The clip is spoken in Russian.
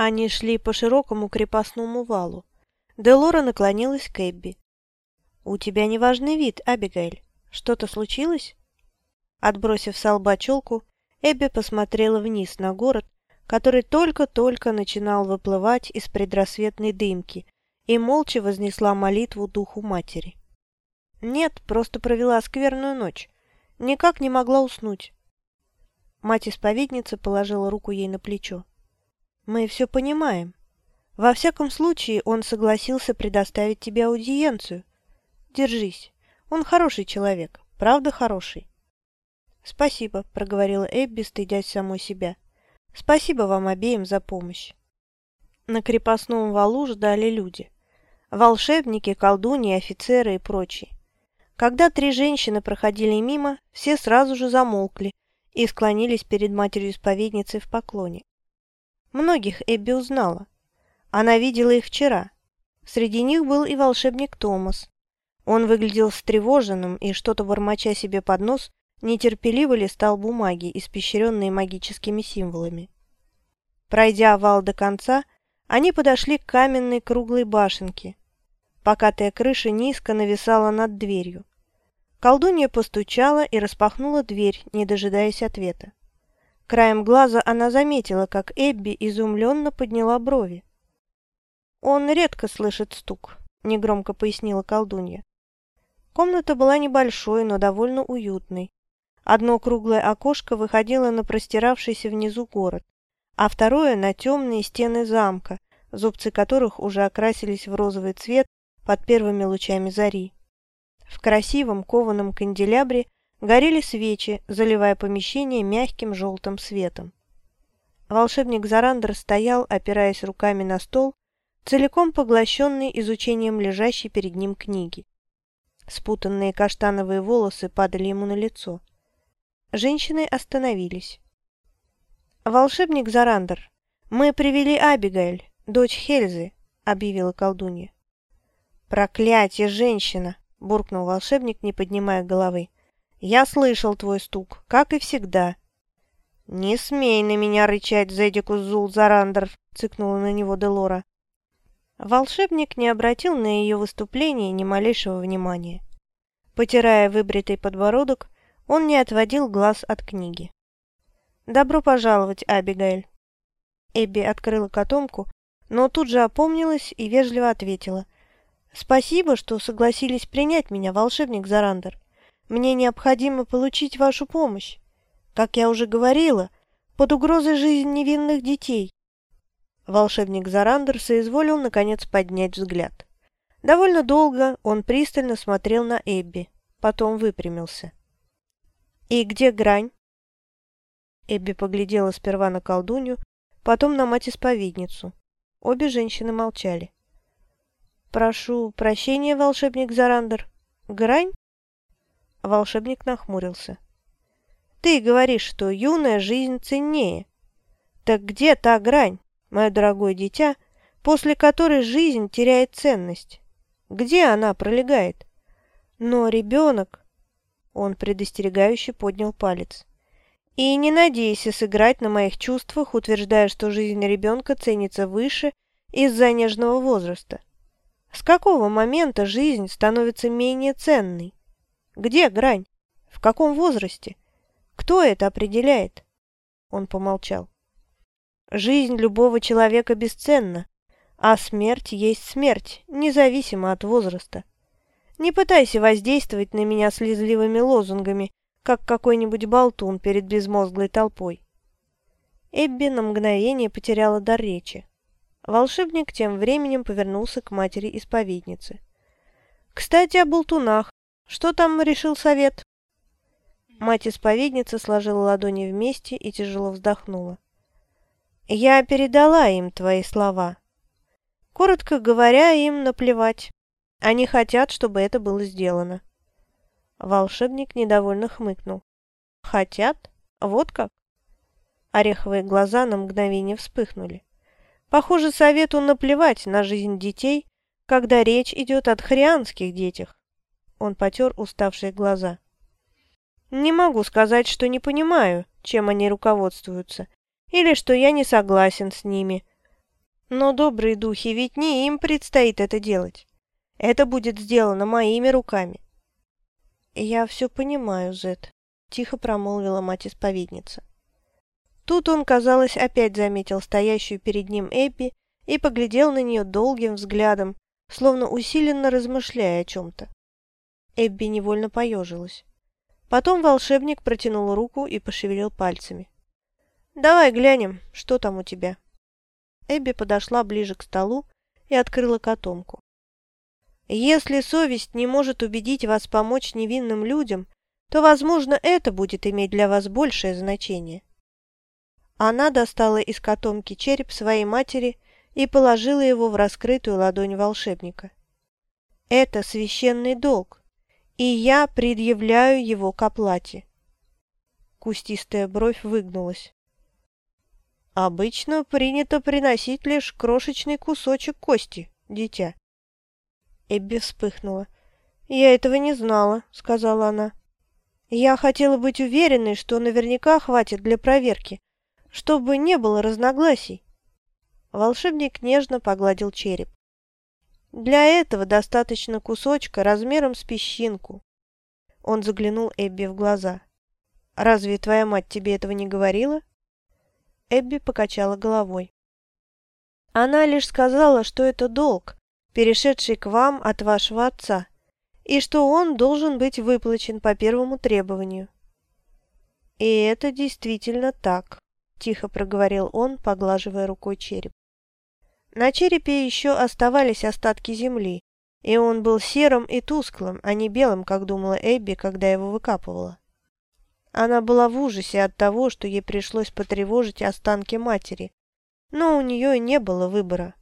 Они шли по широкому крепостному валу. Делора наклонилась к Эбби. «У тебя неважный вид, Абигейль. Что-то случилось?» Отбросив с лба челку, Эбби посмотрела вниз на город, который только-только начинал выплывать из предрассветной дымки, и молча вознесла молитву Духу Матери. «Нет, просто провела скверную ночь. Никак не могла уснуть». Мать-исповедница положила руку ей на плечо. «Мы все понимаем. Во всяком случае, он согласился предоставить тебе аудиенцию. Держись. Он хороший человек, правда хороший». «Спасибо», — проговорила Эбби, стыдясь самой себя. «Спасибо вам обеим за помощь». На крепостном валу ждали люди. Волшебники, колдуньи, офицеры и прочие. Когда три женщины проходили мимо, все сразу же замолкли и склонились перед матерью-исповедницей в поклоне. Многих Эбби узнала. Она видела их вчера. Среди них был и волшебник Томас. Он выглядел встревоженным и, что-то бормоча себе под нос, нетерпеливо листал бумаги, испещренные магическими символами. Пройдя вал до конца, они подошли к каменной круглой башенке. Покатая крыша низко нависала над дверью. Колдунья постучала и распахнула дверь, не дожидаясь ответа. Краем глаза она заметила, как Эбби изумленно подняла брови. «Он редко слышит стук», — негромко пояснила колдунья. Комната была небольшой, но довольно уютной. Одно круглое окошко выходило на простиравшийся внизу город, а второе — на темные стены замка, зубцы которых уже окрасились в розовый цвет под первыми лучами зари. В красивом кованом канделябре горели свечи, заливая помещение мягким желтым светом. Волшебник Зарандер стоял, опираясь руками на стол, целиком поглощенный изучением лежащей перед ним книги. Спутанные каштановые волосы падали ему на лицо. Женщины остановились. «Волшебник Зарандер, мы привели Абигайль, дочь Хельзы», — объявила колдунья. «Проклятие, женщина!» — буркнул волшебник, не поднимая головы. Я слышал твой стук, как и всегда. Не смей на меня рычать, Зедикус Зул Зарандер, цыкнула на него Делора. Волшебник не обратил на ее выступление ни малейшего внимания. Потирая выбритый подбородок, он не отводил глаз от книги. «Добро пожаловать, Абигайль!» Эбби открыла котомку, но тут же опомнилась и вежливо ответила. «Спасибо, что согласились принять меня, волшебник Зарандер. Мне необходимо получить вашу помощь. Как я уже говорила, под угрозой жизни невинных детей. Волшебник Зарандер соизволил, наконец, поднять взгляд. Довольно долго он пристально смотрел на Эбби, потом выпрямился. «И где грань?» Эбби поглядела сперва на колдунью, потом на мать-исповедницу. Обе женщины молчали. «Прошу прощения, волшебник Зарандер. Грань?» Волшебник нахмурился. «Ты говоришь, что юная жизнь ценнее. Так где та грань, мое дорогое дитя, после которой жизнь теряет ценность? Где она пролегает? Но ребенок...» Он предостерегающе поднял палец. «И не надейся сыграть на моих чувствах, утверждая, что жизнь ребенка ценится выше из-за нежного возраста. С какого момента жизнь становится менее ценной? Где грань? В каком возрасте? Кто это определяет?» Он помолчал. «Жизнь любого человека бесценна, а смерть есть смерть, независимо от возраста. Не пытайся воздействовать на меня слезливыми лозунгами, как какой-нибудь болтун перед безмозглой толпой». Эбби на мгновение потеряла дар речи. Волшебник тем временем повернулся к матери-исповедницы. «Кстати, о болтунах. Что там решил совет?» Мать-исповедница сложила ладони вместе и тяжело вздохнула. «Я передала им твои слова. Коротко говоря, им наплевать. Они хотят, чтобы это было сделано». Волшебник недовольно хмыкнул. «Хотят? Вот как?» Ореховые глаза на мгновение вспыхнули. Похоже, совету наплевать на жизнь детей, когда речь идет о тхарианских детях. Он потер уставшие глаза. «Не могу сказать, что не понимаю, чем они руководствуются, или что я не согласен с ними. Но, добрые духи, ведь не им предстоит это делать. Это будет сделано моими руками. Я все понимаю, Зет, тихо промолвила мать-исповедница. Тут он, казалось, опять заметил стоящую перед ним Эбби и поглядел на нее долгим взглядом, словно усиленно размышляя о чем-то. Эбби невольно поежилась. Потом волшебник протянул руку и пошевелил пальцами. «Давай глянем, что там у тебя». Эбби подошла ближе к столу и открыла котомку. «Если совесть не может убедить вас помочь невинным людям, то, возможно, это будет иметь для вас большее значение». Она достала из котомки череп своей матери и положила его в раскрытую ладонь волшебника. «Это священный долг, и я предъявляю его к оплате». Кустистая бровь выгнулась. Обычно принято приносить лишь крошечный кусочек кости, дитя. Эбби вспыхнула. «Я этого не знала», — сказала она. «Я хотела быть уверенной, что наверняка хватит для проверки, чтобы не было разногласий». Волшебник нежно погладил череп. «Для этого достаточно кусочка размером с песчинку». Он заглянул Эбби в глаза. «Разве твоя мать тебе этого не говорила?» Эбби покачала головой. Она лишь сказала, что это долг, перешедший к вам от вашего отца, и что он должен быть выплачен по первому требованию. И это действительно так, тихо проговорил он, поглаживая рукой череп. На черепе еще оставались остатки земли, и он был серым и тусклым, а не белым, как думала Эбби, когда его выкапывала. Она была в ужасе от того, что ей пришлось потревожить останки матери, но у нее и не было выбора.